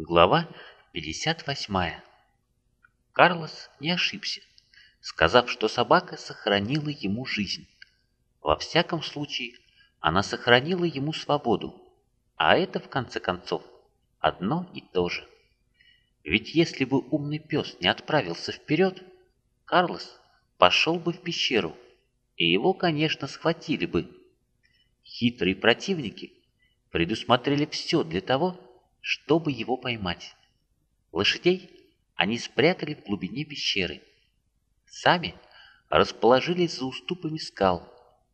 Глава 58. Карлос не ошибся, сказав, что собака сохранила ему жизнь. Во всяком случае, она сохранила ему свободу, а это, в конце концов, одно и то же. Ведь если бы умный пес не отправился вперед, Карлос пошел бы в пещеру, и его, конечно, схватили бы. Хитрые противники предусмотрели все для того, чтобы его поймать. Лошадей они спрятали в глубине пещеры. Сами расположились за уступами скал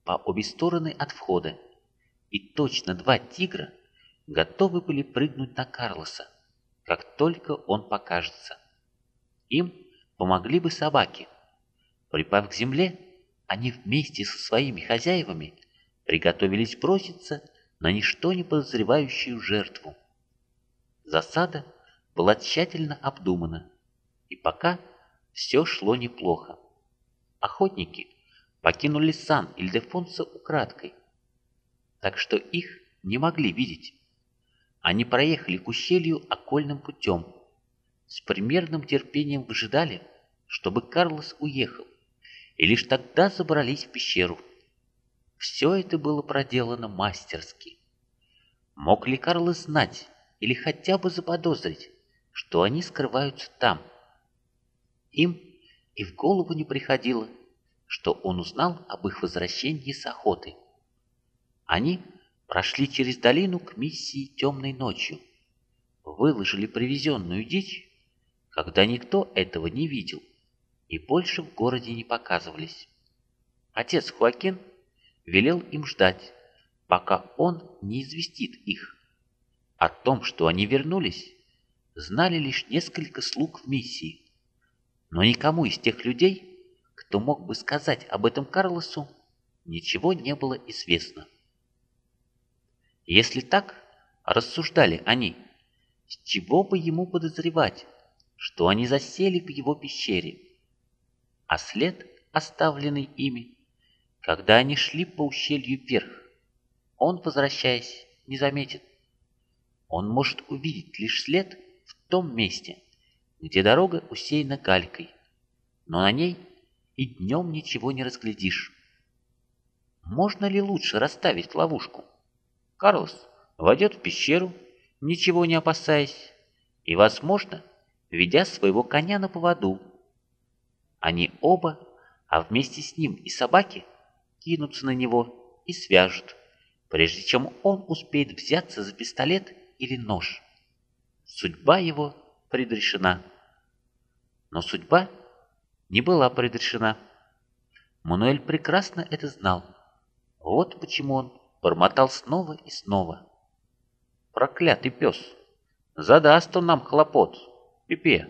по обе стороны от входа, и точно два тигра готовы были прыгнуть на Карлоса, как только он покажется. Им помогли бы собаки. Припав к земле, они вместе со своими хозяевами приготовились броситься на ничто не подозревающую жертву. Засада была тщательно обдумана, и пока все шло неплохо. Охотники покинули сан Ильдефонса украдкой, так что их не могли видеть. Они проехали к ущелью окольным путем, с примерным терпением выжидали, чтобы Карлос уехал, и лишь тогда забрались в пещеру. Все это было проделано мастерски. Мог ли Карлос знать, или хотя бы заподозрить, что они скрываются там. Им и в голову не приходило, что он узнал об их возвращении с охоты. Они прошли через долину к миссии темной ночью, выложили привезенную дичь, когда никто этого не видел, и больше в городе не показывались. Отец Хуакин велел им ждать, пока он не известит их. О том, что они вернулись, знали лишь несколько слуг в миссии. Но никому из тех людей, кто мог бы сказать об этом Карлосу, ничего не было известно. Если так, рассуждали они, с чего бы ему подозревать, что они засели в его пещере? А след, оставленный ими, когда они шли по ущелью вверх, он, возвращаясь, не заметит он может увидеть лишь след в том месте, где дорога усеяна галькой, но на ней и днем ничего не разглядишь. Можно ли лучше расставить ловушку? Карлос войдет в пещеру, ничего не опасаясь, и, возможно, ведя своего коня на поводу. Они оба, а вместе с ним и собаки, кинутся на него и свяжут, прежде чем он успеет взяться за пистолет или нож. Судьба его предрешена. Но судьба не была предрешена. Мануэль прекрасно это знал. Вот почему он бормотал снова и снова. Проклятый пес! Задаст он нам хлопот, Пипе.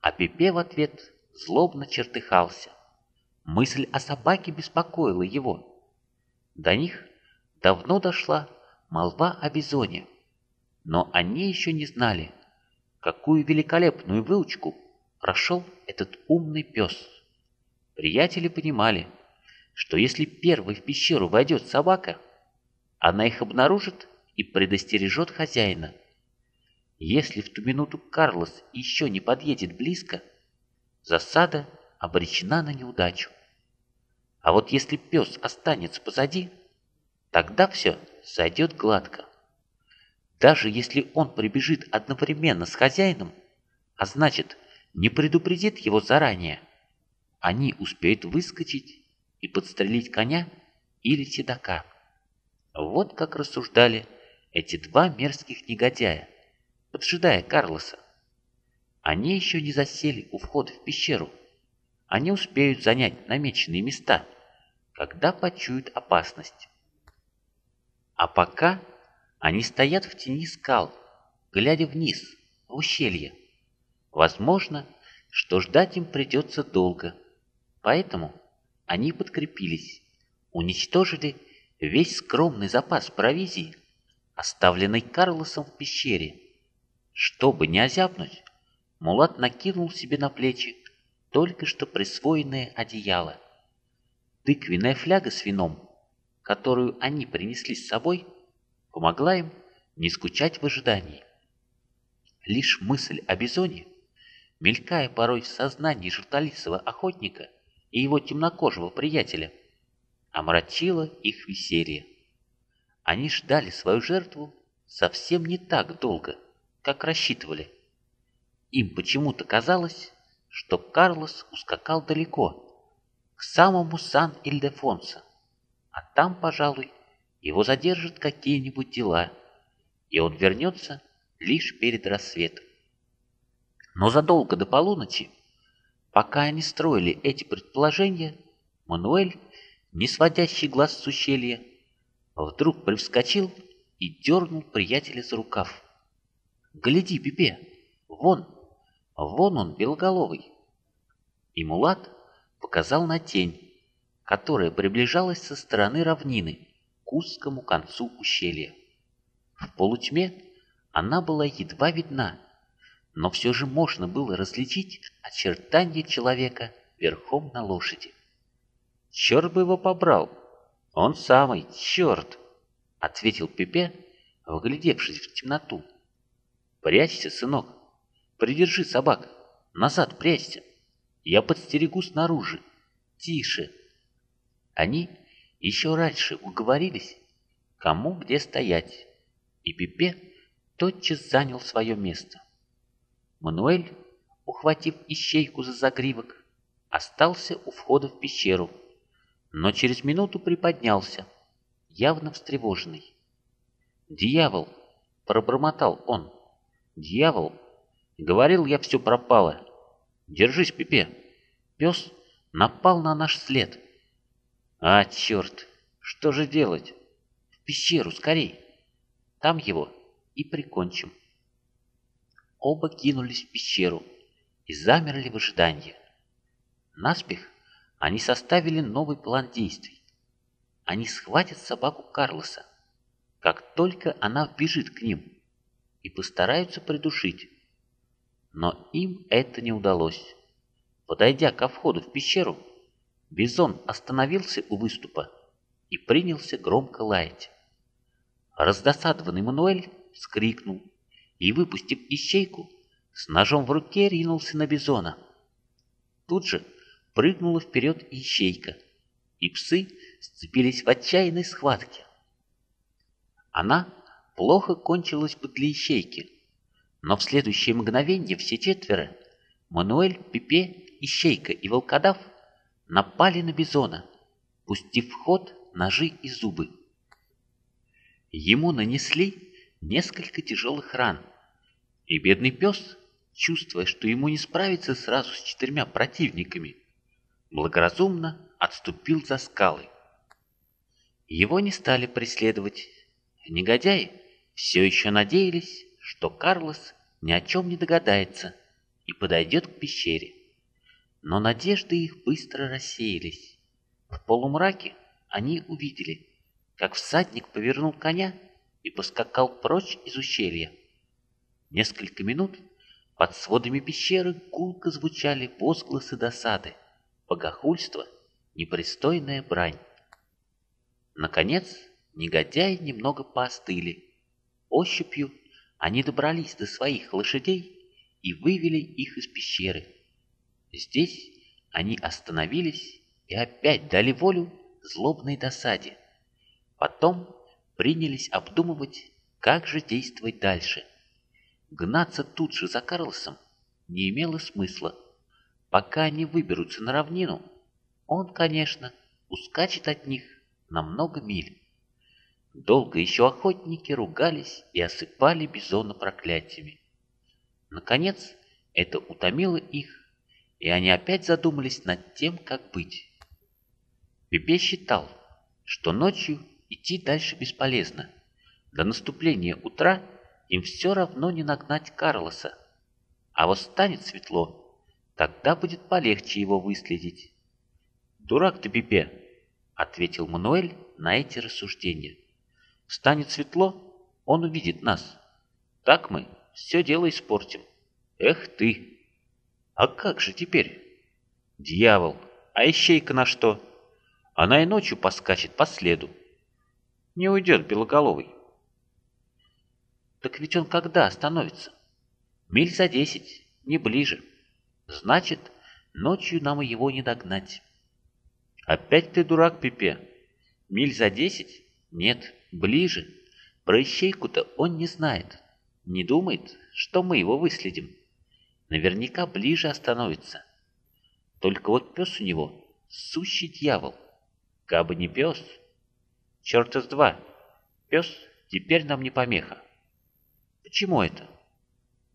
А Пипе в ответ злобно чертыхался. Мысль о собаке беспокоила его. До них давно дошла молва о бизоне. Но они еще не знали, какую великолепную выучку прошел этот умный пес. Приятели понимали, что если первой в пещеру войдет собака, она их обнаружит и предостережет хозяина. Если в ту минуту Карлос еще не подъедет близко, засада обречена на неудачу. А вот если пес останется позади, тогда все сойдет гладко. Даже если он прибежит одновременно с хозяином, а значит, не предупредит его заранее, они успеют выскочить и подстрелить коня или седока. Вот как рассуждали эти два мерзких негодяя, поджидая Карлоса. Они еще не засели у входа в пещеру. Они успеют занять намеченные места, когда почуют опасность. А пока они стоят в тени скал, глядя вниз, в ущелье. Возможно, что ждать им придется долго. Поэтому они подкрепились, уничтожили весь скромный запас провизии, оставленный Карлосом в пещере. Чтобы не озябнуть, Мулат накинул себе на плечи только что присвоенное одеяло. Тыквенная фляга с вином которую они принесли с собой, помогла им не скучать в ожидании. Лишь мысль о бизоне, мелькая порой в сознании желтолицего охотника и его темнокожего приятеля, омрачила их веселье. Они ждали свою жертву совсем не так долго, как рассчитывали. Им почему-то казалось, что Карлос ускакал далеко, к самому Сан-Ильдефонсо, а там, пожалуй, его задержат какие-нибудь дела, и он вернется лишь перед рассветом. Но задолго до полуночи, пока они строили эти предположения, Мануэль, не сводящий глаз с ущелья, вдруг привскочил и дернул приятеля за рукав. «Гляди, Пипе, вон, вон он, белоголовый!» И Мулат показал на тень, которая приближалась со стороны равнины к узкому концу ущелья. В полутьме она была едва видна, но все же можно было различить очертания человека верхом на лошади. «Черт бы его побрал! Он самый, черт!» — ответил Пепе, вглядевшись в темноту. «Прячься, сынок! Придержи собак! Назад прячься! Я подстерегу снаружи! Тише!» Они еще раньше уговорились, кому где стоять, и Пепе тотчас занял свое место. Мануэль, ухватив ищейку за загривок, остался у входа в пещеру, но через минуту приподнялся, явно встревоженный. «Дьявол!» — пробормотал он. «Дьявол! Говорил я, все пропало. Держись, Пипе! Пес напал на наш след!» «А, черт! Что же делать? В пещеру, скорей! Там его и прикончим!» Оба кинулись в пещеру и замерли в ожидании. Наспех они составили новый план действий. Они схватят собаку Карлоса, как только она вбежит к ним, и постараются придушить. Но им это не удалось. Подойдя ко входу в пещеру, Бизон остановился у выступа и принялся громко лаять. Раздосадованный Мануэль вскрикнул и, выпустив ищейку, с ножом в руке ринулся на Бизона. Тут же прыгнула вперед ищейка, и псы сцепились в отчаянной схватке. Она плохо кончилась бы для ищейки, но в следующее мгновение все четверо — Мануэль, Пипе, Ищейка и Волкодав — напали на Бизона, пустив в ход ножи и зубы. Ему нанесли несколько тяжелых ран, и бедный пес, чувствуя, что ему не справиться сразу с четырьмя противниками, благоразумно отступил за скалы. Его не стали преследовать. Негодяи все еще надеялись, что Карлос ни о чем не догадается и подойдет к пещере. Но надежды их быстро рассеялись. В полумраке они увидели, как всадник повернул коня и поскакал прочь из ущелья. Несколько минут под сводами пещеры гулко звучали возгласы досады, богохульство, непристойная брань. Наконец, негодяи немного поостыли. Ощупью они добрались до своих лошадей и вывели их из пещеры. Здесь они остановились и опять дали волю злобной досаде. Потом принялись обдумывать, как же действовать дальше. Гнаться тут же за Карлосом не имело смысла. Пока они выберутся на равнину, он, конечно, ускачет от них на много миль. Долго еще охотники ругались и осыпали Бизона проклятиями. Наконец, это утомило их, и они опять задумались над тем, как быть. Пепе считал, что ночью идти дальше бесполезно. До наступления утра им все равно не нагнать Карлоса. А вот станет светло, тогда будет полегче его выследить. «Дурак ты, Пепе!» — ответил Мануэль на эти рассуждения. «Станет светло, он увидит нас. Так мы все дело испортим. Эх ты!» А как же теперь? Дьявол, а ищейка на что? Она и ночью поскачет по следу. Не уйдет белоголовый. Так ведь он когда остановится? Миль за десять, не ближе. Значит, ночью нам его не догнать. Опять ты дурак, Пипе. Миль за десять? Нет, ближе. Про ищейку-то он не знает. Не думает, что мы его выследим. Наверняка ближе остановится. Только вот пес у него сущий дьявол. Кабы не пес. Черт из два. Пес теперь нам не помеха. Почему это?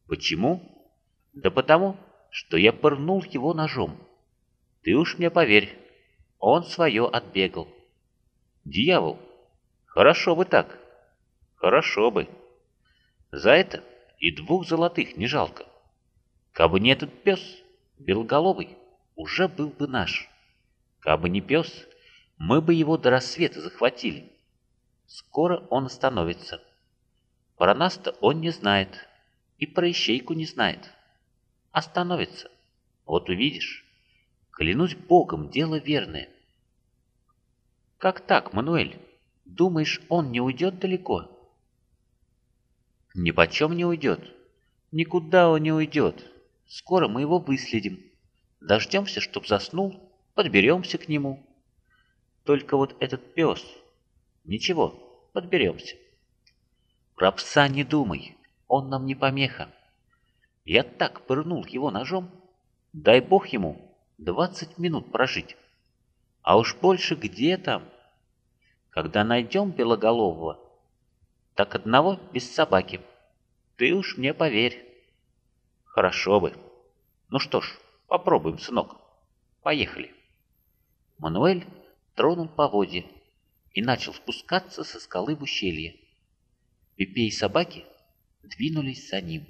Почему? Да потому, что я пырнул его ножом. Ты уж мне поверь, он свое отбегал. Дьявол, хорошо бы так. Хорошо бы. За это и двух золотых не жалко. Кабы не этот пес, белоголовый, уже был бы наш. Кабы не пес, мы бы его до рассвета захватили. Скоро он остановится. Про нас-то он не знает, и про ищейку не знает. Остановится. Вот увидишь. Клянусь Богом, дело верное. Как так, Мануэль? Думаешь, он не уйдет далеко? Ни почем не уйдет. Никуда он не уйдет. Скоро мы его выследим. Дождемся, чтоб заснул, подберемся к нему. Только вот этот пес... Ничего, подберемся. Про пса не думай, он нам не помеха. Я так пырнул его ножом, дай бог ему двадцать минут прожить. А уж больше где там? Когда найдем белоголового, так одного без собаки. Ты уж мне поверь. Хорошо бы. Ну что ж, попробуем, сынок. Поехали. Мануэль тронул поводья и начал спускаться со скалы в ущелье. Пепе и собаки двинулись за ним.